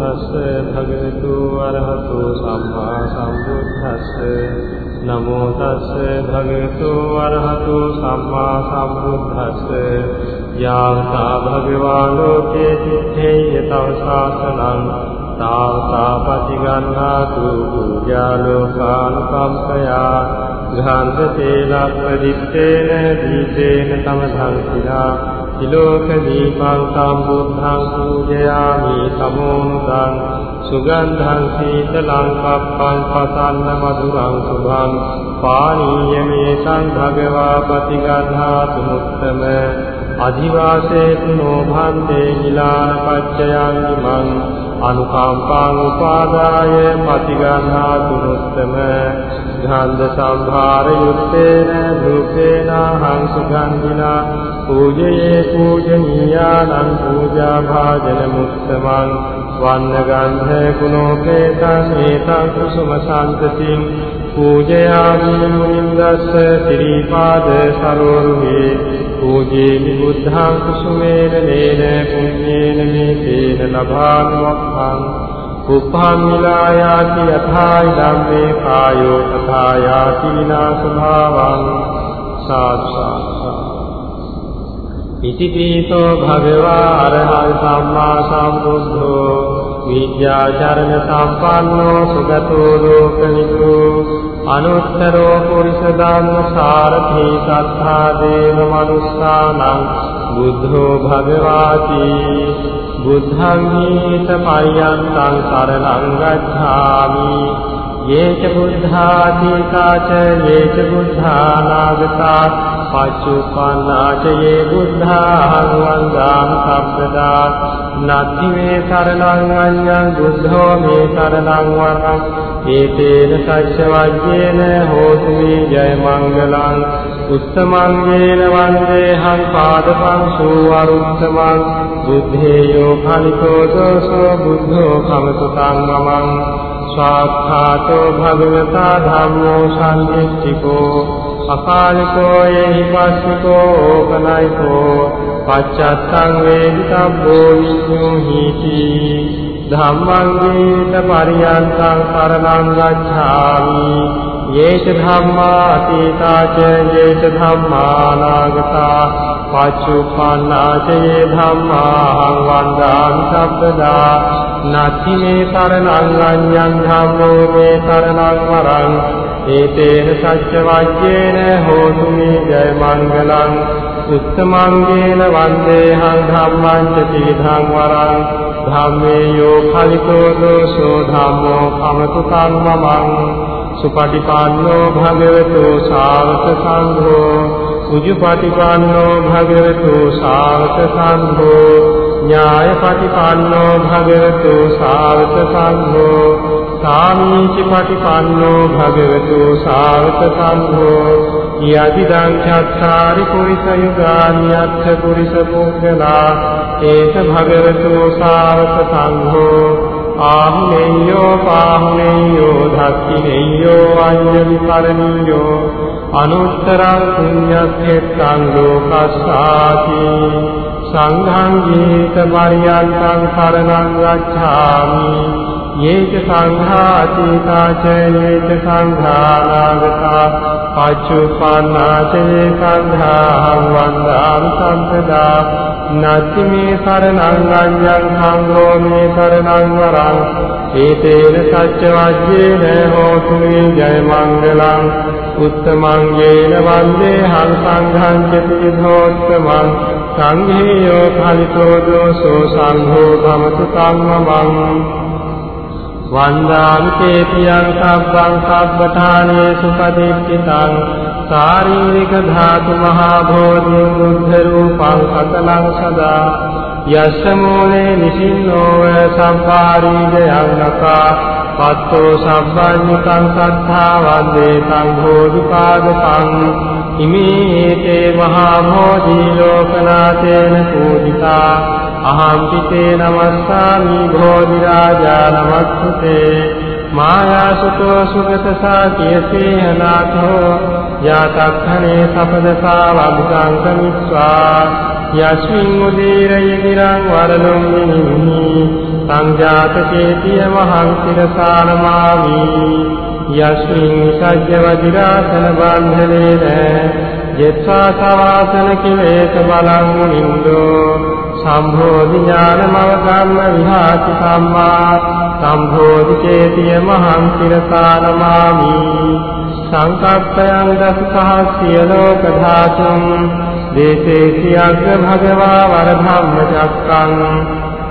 තස්ස භගවතු අරහතෝ සම්මා සම්බුද්දස්ස. නමෝ තස්ස භගවතු අරහතෝ සම්මා සම්බුද්දස්ස. යාවතා භගවා ලෝකේ තිත්තේ තව ශාසනං. තාවතා පටිගන්නාතු පූජා ලෝකානුකම්පයා. ගාන්ධතේ ලක්පදිත්තේන දීතේන තමධං සිනා තිලෝක දීපං සම්බුද්ධං පූජයාමි තමෝනුදං සුගන්ධං සීතලං කප්පං පසන්න මధుරං සුභං පානීයමේ සංඝගවා පතිගන්හාතු මුත්තම අධිවාසේතු නොභන්තේ ගිලාන පච්චයන් ඉමං අනුකම්පාං උපාදාය පතිගන්හාතු මුත්තම ගන්ධ සම්භාර යුත්තේන රූපේනහං සුගන්ධිනා පූජයේ පූජනීයානං පූජා භාජන මුත්තමං වන්න ගන්ධ කුණෝපේතං ඒතං කුසුම සම්පතින් පූජයාමි මුනින්දස්ස ත්‍රිපාද සරෝරුහි පූජේමි බුද්ධං කුසුමේන නේන පුඤ්ඤේන මේතේන ලභාමි වක්ඛං උප්පම්මිලායාති යථායි ධම්මේ කායෝ තථා යාති විනාශ භාවං සාත්සාත් ඉතිපීසෝ භගවා අරහං සම්මා සම්බුද්ධෝ විද්‍යාචරණ සම්පන්නෝ සුගතෝ ලෝකනිකෝ අනුත්තරෝ පුරිස ධම්ම සාරථි සත්තා දේව මනුස්සානං බුද්ධෝ භගවාති බුද්ධං හේත පයන්තං සරණං ගච්ඡාමි යේච බුද්ධාදීකාච යේච බුද්ධානාගතා පච්චුප්පන්නාච යේ බුද්ධාං වන්දාමි සම්පදා නත්ති මේ සරණං අඤ්ඤං බුද්ධෝ මේ සරණං වරං ඒතේන සච්ච වජ්ජේන හෝතු මේ ජය මංගලං. උත්තමංගේන වන්දේහං පාදපං සූවරුත්තමං. බුද්ධේයෝ කලිතෝ දෝසෝ බුද්ධෝ කමසුතං මමං. ස්වාක්ඛාතෝ භගවතා ධම්මෝ සම්දිච්චිකෝ අකාලිකෝ යේහි පස්සිකෝ ඕපනයිකෝ පච්චත්තං වේදිතබ්බෝ විඤ්ඤෝ හීති ධම්මං ගීත පරියන්තං සරණං ගච්ඡාමි යේච ධම්මා අතීතාච යේච ධම්මා නාගතා පච්චුප්පන්නාච යේ ධම්මා වන්දාමි සබ්බදා නත්ති මේ සරණං අඤ්ඤං ධම්මෝ මේ සරණං වරං ඒතේන සච්ච වජ්ජේන හෝතු මේ ජය මංගලං. උත්තමංගේන වන්දේහං ධම්මං ච තීධං වරං. ධම්මේ යෝ ඵලිතෝ දෝසෝ ධම්මෝ කමතු කම්මමං. සුපටිපන්නෝ භගවතු ශාවක සංඝෝ උජුපටිපන්නෝ භගවතු ශාවක සංඝෝ ඥායපටිපන්නෝ භගවතු ශාවක සංඝෝ සාමීචි පටිපන්නෝ භගවතු ශාවක සංඝෝ යදිදං චත්තාරි පුරිස යුගානි අත්ථ පුරිස පුද්ගලා ඒත භගවතු ශාවක සංඝෝ ආහුනේයෝ පාහුනේයෝ ධක්ඛිනේයෝ අඤ්ඤලි කරණීයෝ අනුත්තරං පුඤ්ඤක්ඛෙත්තං ලෝකස්සාති සංඝං ගීත පරියන්තං සරණං ගච්ඡාමි යේච සංඝාතීතාච යේච සංඝානාගතා පච්චුප්පන්නාච යේ සංඝාං වන්දාමි සම්පදා නත්ති මේ සරණං අඤ්ඤං සංඝෝ මේ සරණං වරං ඒතේන සච්ච වජ්ජේන හෝතු මේ ජය මංගලං උත්තමංගේන වන්දේ හං සංඝං චතිධෝත්තමං සංඝේයෝ ඵලිතෝ දෝසෝ සංඝෝ භමතු කම්මමං වන්දාමි තේතියං සබ්බං සබ්බඨානේ සුපදීප්තිතං ශාරීරික ධාතු මහා භෝධි බුද්ධ රූපං සතලං සදා යස්ස මූලේ නිසින්නෝව සම්පාරීජයං නකා පත්තෝ සබ්බඤ්ඤකං සත්තා වන්දේ සංඝෝධිපාදකං ඉමේතේ මහා භෝධි ලෝකනාථේන පූජිතා අහං පිතේ නමස්සාමි භෝධි රාජා නමස්සුතේ මායාසුතෝ සුගත සාකියසේහනාථෝ යාතක්ඛනේ සපදසා වබ්බංකමිස්වා යස්මින් උදීරය ගිරං වරලොම් නිහිමි සංජාත චේතිය මහං සිරසානමාමි යස්මින් සජ්ජ වජිරාසන බන්ධනේන ජෙත්වා සවාසන කිලේශ බලං මුනින්දෝ සම්භෝධි ඥානමව ධම්ම විහාති සම්මා සම්භෝධි චේතිය මහං සිරසානමාමි සංකප්පයං දස සහස්‍ය ලෝක ධාතුම් දේශේසි අග්ග භගවා වරධම්ම චක්කං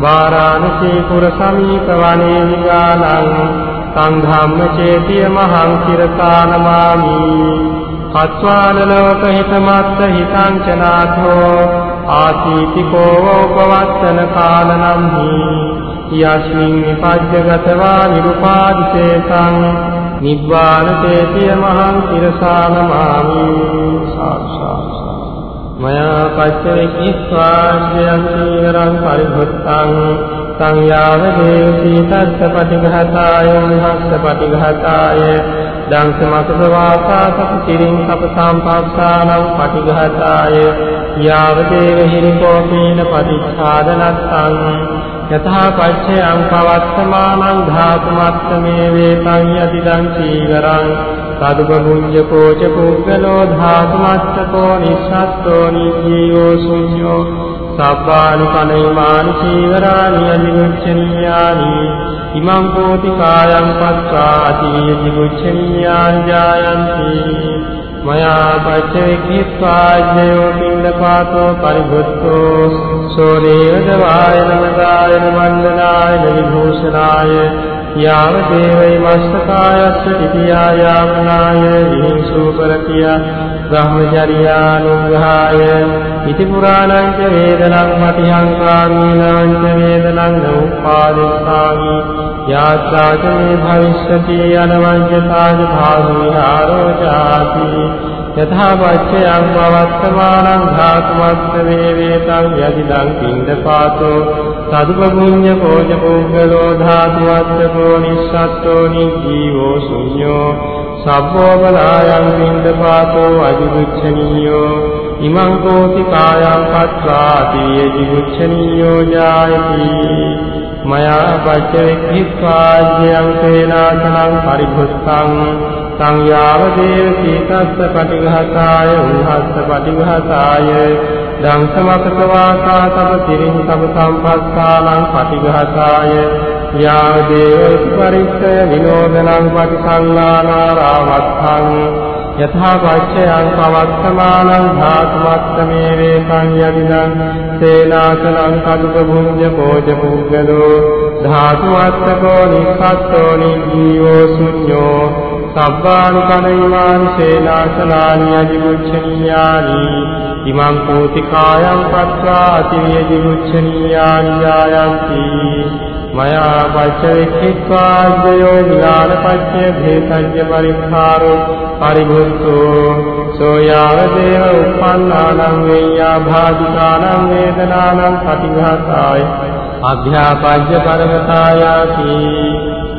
වාරාණසී පුර සමීප වනේ විගානං සංධම්ම චේතිය මහං සිරසානමාමි පස්වාන ලෝක හිතමත්ත හිතං චනාථෝ ආසීතිකෝ උපවත්තන කාලනම් හි යස්මින් විපජ්ජගතවා නිරුපාදිතේසං නිබ්බාන තේතිය මහං සිරසානමාමි සාක්ෂාත් මයා පච්චවික්ඛාඥයන් සීවරං පරිභුත්තං සංයාව දේවී තස්ස පටිඝතාය උන්හස්ස පටිඝතාය දංසමකස වාසා සපතිරින් සප සම්පස්සානං පටිඝතාය. යාව දේව හිරිකෝපීන පටිච්ඡාදනත්තං යතහා පච්චයං පවත්තමානං ධාතුමත්තමේ වේතං යතිදං චීවරං තදුබුඤ්ජ කෝච පුද්ගලෝ ධාතුමත්තකෝ නිස්සත්තෝ නිජීවෝ ශුඤ්ඤෝ සබ්බානි කනයිමානි චීවරානි අනිමුච්ඡනියානි ඉමං කෝති කායං පස්සා අතිවිදි මුච්ඡනියානි ජායන්ති මයා පච්චවික්ඛිත්වාජ්ජයෝ පින්නපාතෝ පරිබුද්ධෝ සෝනේවද වායන මදායන මණ්ඩනායන විභූෂණාය යාව දේවයි මස්තකායස්ස තිතියායාමනාය විහිංසූපරතිය බ්‍රහ්මචර්යානුග්‍රහාය ඉති පුරාණං ච වේදනං මතිහංකාමීනං ච වේදනං නෝපාදිස්සාමි යාත්‍රාච මේ භවිෂ්‍යති අනවඤ්ඤතාජ භාග විහාරෝ ජාති යථා පච්චයං පවත්තමානං ධාතුමත්ත වේ වේතං යදිදං පින්දපාතෝ. සදුපමුඤ්ඤ කෝච පුද්ගලෝ ධාතුවත්ත කෝ නිස්සත්තෝ නිජීවෝ ශුඤ්ඤෝ. සබ්බෝපලායං පින්දපාතෝ අජිවිච්ඡනීයෝ ඉමං කෝති කායං පත්වාති යජිවිච්ඡනීයෝ ජායති මයා පච්චවික්ඛිත්වාජ්‍යං තේනාසනං පරිභුස්සං සංයාව දේව සීතස්ස පටිඝාතාය උන්හස්ස පටිඝාතාය දංසමකස වාසා තබ තිරින් තබ සම්පස්සානං පටිඝාතාය යාව දේව පරිස්සය විනෝදනං පටිසංලානාරාවත්තං යථා පච්චයං පවත්තමානං ධාතුමත්තමේ වේකං යදිදං සේනාසනං කදුක භුඤ්ජ කෝච පුද්ගලෝ ධාතුවත්තකෝ නිස්සත්තෝ නිජීවෝ ශුඤ්ඤෝ සබ්බානි කනයිමානි සේනාසනානි අජිමුච්ඡනීයානි ඉමං කෝති කායං පත්වා අතිවිජිමුච්ඡනීයානි යායන්ති මයා පච්චවික්ඛිත්වාද්දයෝ ඥානපච්චය භේසඤ්ඤ පරික්ඛාරෝ පරිභුත්තෝ සෝයාව දේව උප්පන්නානං වේයා භාදිකානං වේදනානං පටිඝාතාය අභ්‍යාපජ්ජ පරමතායාති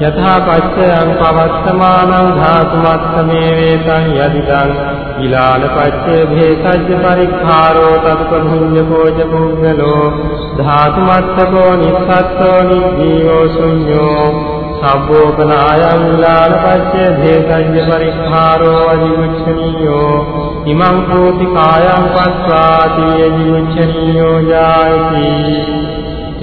යථා පච්චයං පවත්තමානං ධාතුමත්තමේ වේතං යදිදං ඊලාන පච්චේ භේසජ්ජ පරික්ඛාරෝ තත්පභුඤ්ඤ කෝච පුඤ්ඤලෝ ධාතුමත්තකෝ නිස්සත්තෝ නිජීවෝ ශුඤ්ඤෝ සබ්බෝපනායං ඊලාන පච්චේ භේසජ්ජ පරික්ඛාරෝ අදිමුච්ඡනියෝ ඉමං කෝති කායං පස්වාති යදිමුච්ඡනියෝ ජායති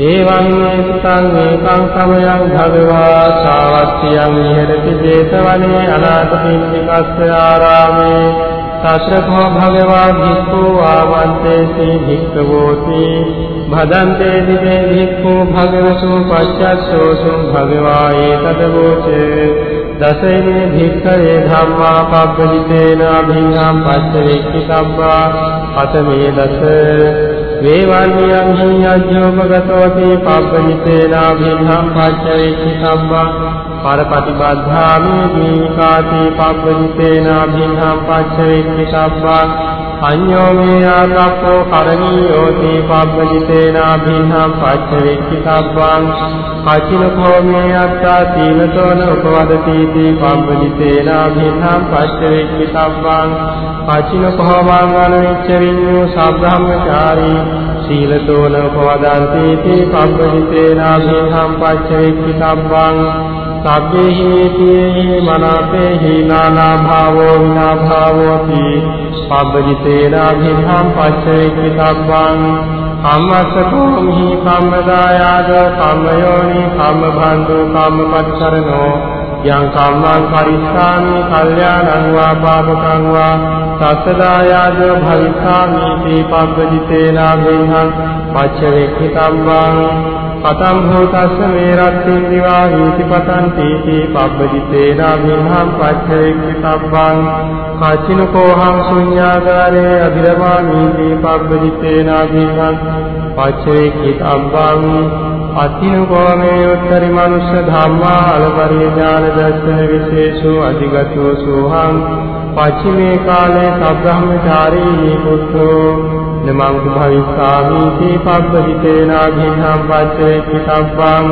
ඒවං මේ සුතං මේකං සමයං භගවා සාවත්තියං විහෙරති 제තවනේ අනාථපිණ්ඩිකස්ස ආරාමේ සත්‍රකෝ භගවා භික්ඛු ආවන්තේසි භික්ඛවෝති භදන්තේ දිවේ භික්ඛු භගවසු පච්චස්සෝසු භගවා ඒතදවෝචේ දසේනේ භික්ඛවේ ධම්මා පබ්බජිතේන අභිඤ්ඤාම් පච්චවේක්ඛි සම්බා අතමේ දස වේවන්නියං හිඤ්ඤජ්ජෝපගතෝති පබ්බනිතේනාභින්හං පච්චවේක්ඛි සම්බා පරපටිබද්ධාමි දීකාති පබ්බනිතේනාභින්හං පච්චවේක්ඛි සම්බා අඤ්ඤෝ මේ ආතප්පෝ කරණීයෝති පබ්බනිතේනාභින්හං පච්චවේක්ඛි සම්බාං අචිනකෝ මේ අත්තා සීලතෝන උපවදති පබ්බනිතේනාභින්හං පච්චවේක්ඛි සම්බාං අචිනකෝ වාංගන විච්ච විඤ්ඤෝ සබ්‍රහ්මචාරී සීලතෝන උපවදන්ති තී පබ්බජිතේනාභිහම් පච්චවේක්ඛිතබ්බං සබ්බේහි මනාපේහි නානා භාවෝ විනා භාවෝති පබ්බජිතේනාභිහම් පච්චවේක්ඛිතබ්බං කම්මස්සකෝ මිහි කම්මදායාද කම්මයෝනි කම්මබන්දු කම්මපච්චරණෝ යං කම්මං කරිස්සාමි කල්යාණං වා පාපකං වා සස්සදායාද භවිස්සාමි තී පබ්බජිතේනා බින්හං පච්චවේක්ඛිතම්බං පතං භූතස්ස මේ රත්තින් දිවා හීති පතං තීති පබ්බජිතේනා බින්හං පච්චවේක්ඛිතම්බං කචිනකෝහං ශුඤ්ඤාගාරේ අභිරමාමි තී පබ්බජිතේනා බින්හං පච්චවේක්ඛිතම්බං අතිනුකෝමේ උත්තරි මනුෂ්‍ය ධම්මා අලපරිය ඥාන දර්ශන විශේෂෝ අධිගතෝ සෝහං පච්චිමේ කාලේ සබ්‍රහ්මචාරී පුත්‍රෝ නමං භවිස්සාමි. තී පබ්බහිතේනා භින්නම් පච්චේ කිතබ්බං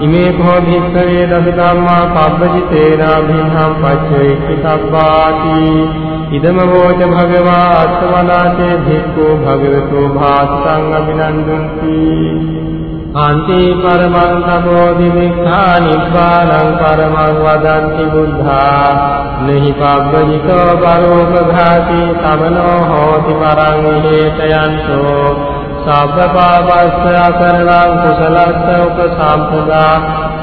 ඉමේ භෝ භික්ඛවේ දස ධම්මා පබ්බහිතේනා භින්නම් පච්චේ කිතබ්බාති ඉදම වෝච භගවා අස්සවනාතේ භික්ඛු භගවතෝ භාසං අභිනන්දන්ති. අන්ති පරමං සමෝධි මික්ඛා නිබ්බානං පරමං වදන්ති බුද්ධා. නහි පබ්බජිතෝ පරෝපඝාති තමනෝ හෝති පරං හේතයන්තෝ සබ්බපාපස්ස අකරණං කුසලස්ස උපසම්පදා.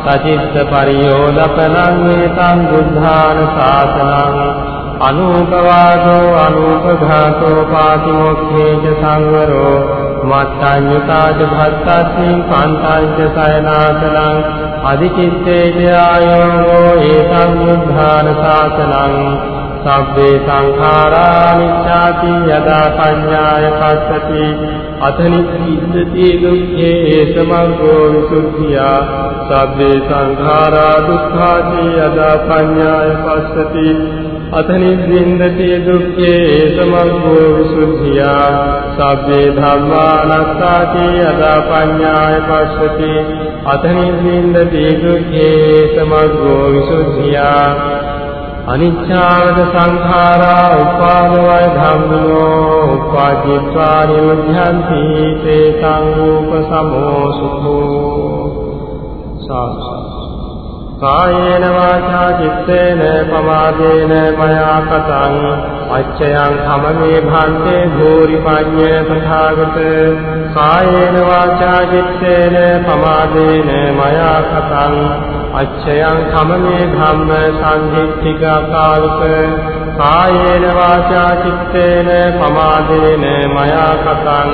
සචිත්ත පරියෝදපනං මේතං බුද්ධාන සාසනං. අනූපවාදෝ අනූපඝාතෝ පාතිමොක්ඛේච සංවරෝ. මත්තඤ්ඤතාච භත්තස්මින් කාන්තාංච සයනාසනං අධිචිත්තේච ආයෝගෝ ඒතං බුද්ධාන සාසනං සබ්බේ සංඛාරා නිච්ඡාති යදා පඤ්ඤාය පස්සති අතනිච්ඡිද්දති දුක්ඛේ සමග්ගෝ විසුද්ධියා සබ්බේ සංඛාරා දුක්ඛාති යදා පඤ්ඤාය පස්සති අතනිද්දින්දති දුක්ඛේ සමග්ගෝ විසුද්ධියා සබ්බේ ධම්මානස්සාති යදා පඤ්ඤාය පස්සති අතනිද්දින්දති දුක්ඛේ සමග්ගෝ විසුද්ධියා අනිච්ඡාවද සංඛාරා උපාදවය ධම්මෝ උපාදිත්වා නිමුද්ධಂತಿ තේ සංූප සමෝ සුඛෝ සාසු කායේන වාචා චිත්තේන පමාදේන මයා කතං අච්චයං khමමේ භාන්තේ භූරි පඤ්ඤේ තථාගත කායේන වාචා චිත්තේන පමාදේන මයා කතං අච්චයං කමමේ ධම්ම සංදිත්තික කාලක කායේන වාචා චිත්තේන පමාදේන මයා කතං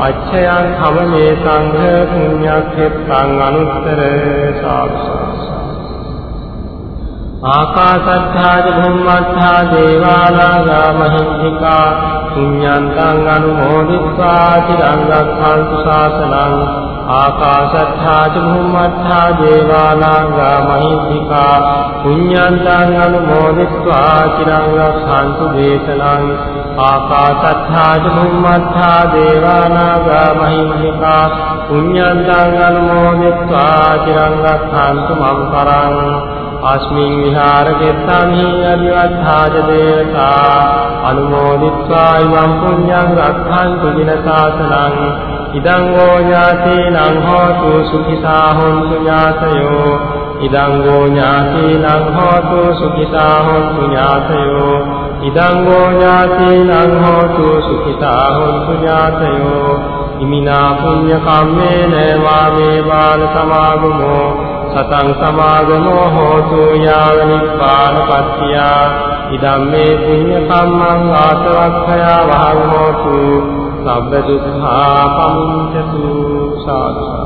අච්චයං කමමේ සංඝ පුඤ්ඤක්ඛෙත්තං අනුත්තර සාක්ෂාත් ආකාසත්තාදි භුම්මත්තා දේවානාගා මහින්దికා පුඤ්ඤන්තං අනුමෝදිत्वा චිරංගක්ඛන්තු ශාසනං ආකාසත්තාදි භුම්මත්තා දේවානාගා මහින්దికා පුඤ්ඤන්තං අනුමෝදිत्वा චිරංගක්ඛන්තු දේශනං ආකාසත්තාදි භුම්මත්තා දේවානාගා මහින්దికා පුඤ්ඤන්තං අනුමෝදිत्वा චිරංගක්ඛන්තු මම් කරං අස්මින් විහාරකෙත්තං අදිවත්ථාජ දේවතා අනුමෝදිत्वा ඉවං පුඤ්ඤං රක්ඛන්තු දින සාසනං ඉදං ෝ ඥාතීනං හෝතු සුඛිතා හොන්තු ඥාතයෝ ඉදං ෝ ඥාතීනං හෝතු සුඛිතා හොන්තු ඥාතයෝ ඉදං ෝ ඥාතීනං හෝතු සුඛිතා හොන්තු ඥාතයෝ ඉමිනා පුඤ්ඤ කම්මේන වාමේ බාල සමාගමෝ සතං සමාගමෝ හෝතු යාව නිපානපත්තියා ඉදම්මේ පුඤ්ඤ කම්මං ආසවක්ඛයා වහං හෝතු සබ්බ දුක්ඛා පමුච්ඡතු සාදු.